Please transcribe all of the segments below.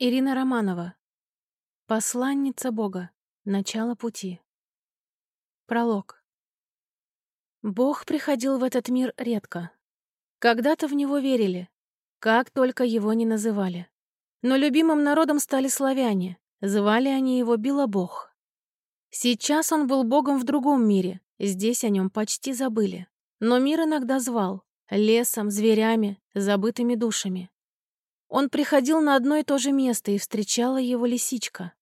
Ирина Романова. Посланница Бога. Начало пути. Пролог. Бог приходил в этот мир редко. Когда-то в него верили, как только его не называли. Но любимым народом стали славяне, звали они его Белобог. Сейчас он был богом в другом мире, здесь о нем почти забыли. Но мир иногда звал, лесом, зверями, забытыми душами. Он приходил на одно и то же место, и встречала его лисичка.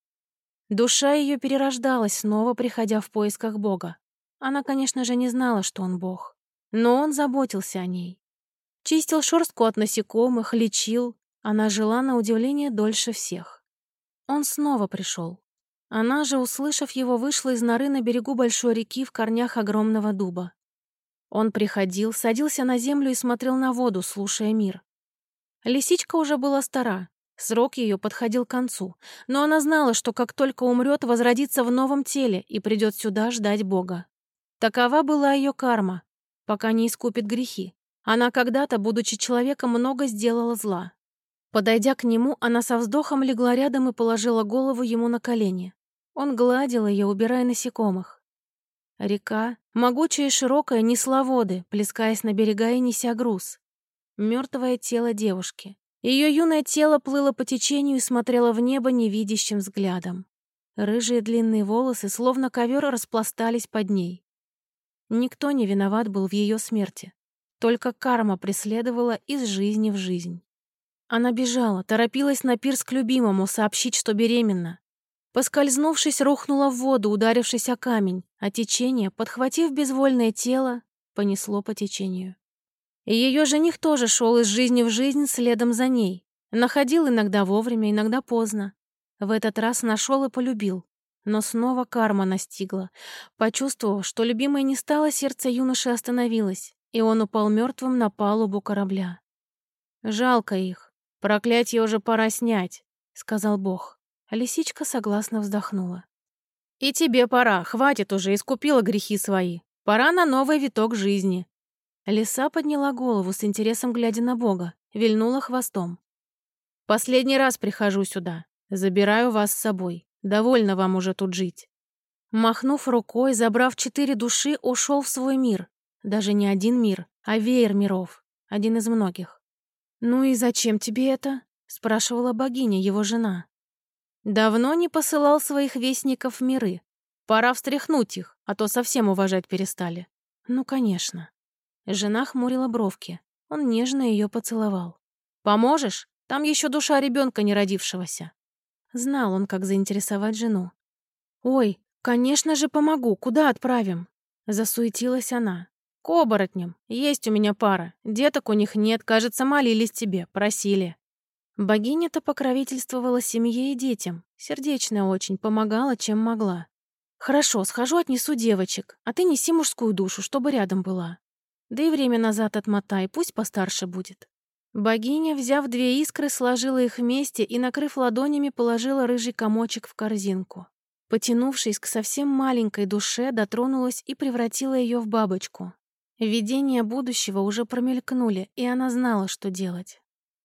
Душа ее перерождалась, снова приходя в поисках Бога. Она, конечно же, не знала, что он Бог, но он заботился о ней. Чистил шерстку от насекомых, лечил. Она жила, на удивление, дольше всех. Он снова пришел. Она же, услышав его, вышла из норы на берегу большой реки в корнях огромного дуба. Он приходил, садился на землю и смотрел на воду, слушая мир. Лисичка уже была стара, срок ее подходил к концу, но она знала, что как только умрет, возродится в новом теле и придет сюда ждать Бога. Такова была ее карма, пока не искупит грехи. Она когда-то, будучи человеком, много сделала зла. Подойдя к нему, она со вздохом легла рядом и положила голову ему на колени. Он гладил ее, убирая насекомых. Река, могучая и широкая, несла воды, плескаясь на берега и неся груз мертвое тело девушки. Ее юное тело плыло по течению и смотрело в небо невидящим взглядом. Рыжие длинные волосы, словно ковер, распластались под ней. Никто не виноват был в ее смерти. Только карма преследовала из жизни в жизнь. Она бежала, торопилась на пирс к любимому сообщить, что беременна. Поскользнувшись, рухнула в воду, ударившись о камень, а течение, подхватив безвольное тело, понесло по течению. И ее жених тоже шел из жизни в жизнь следом за ней. Находил иногда вовремя, иногда поздно. В этот раз нашел и полюбил. Но снова карма настигла. Почувствовав, что любимая не стала, сердце юноши остановилось, и он упал мертвым на палубу корабля. «Жалко их. Проклятье уже пора снять», — сказал Бог. Лисичка согласно вздохнула. «И тебе пора, хватит уже, искупила грехи свои. Пора на новый виток жизни. Лиса подняла голову с интересом, глядя на Бога, вильнула хвостом. «Последний раз прихожу сюда. Забираю вас с собой. Довольно вам уже тут жить». Махнув рукой, забрав четыре души, ушел в свой мир. Даже не один мир, а веер миров. Один из многих. «Ну и зачем тебе это?» — спрашивала богиня, его жена. «Давно не посылал своих вестников в миры. Пора встряхнуть их, а то совсем уважать перестали». «Ну, конечно». Жена хмурила бровки. Он нежно ее поцеловал. «Поможешь? Там еще душа ребенка не родившегося». Знал он, как заинтересовать жену. «Ой, конечно же помогу. Куда отправим?» Засуетилась она. «К оборотням. Есть у меня пара. Деток у них нет, кажется, молились тебе, просили». Богиня-то покровительствовала семье и детям. Сердечная очень, помогала, чем могла. «Хорошо, схожу, отнесу девочек, а ты неси мужскую душу, чтобы рядом была. Да и время назад отмотай, пусть постарше будет. Богиня, взяв две искры, сложила их вместе и, накрыв ладонями, положила рыжий комочек в корзинку. Потянувшись к совсем маленькой душе, дотронулась и превратила ее в бабочку. Видения будущего уже промелькнули, и она знала, что делать.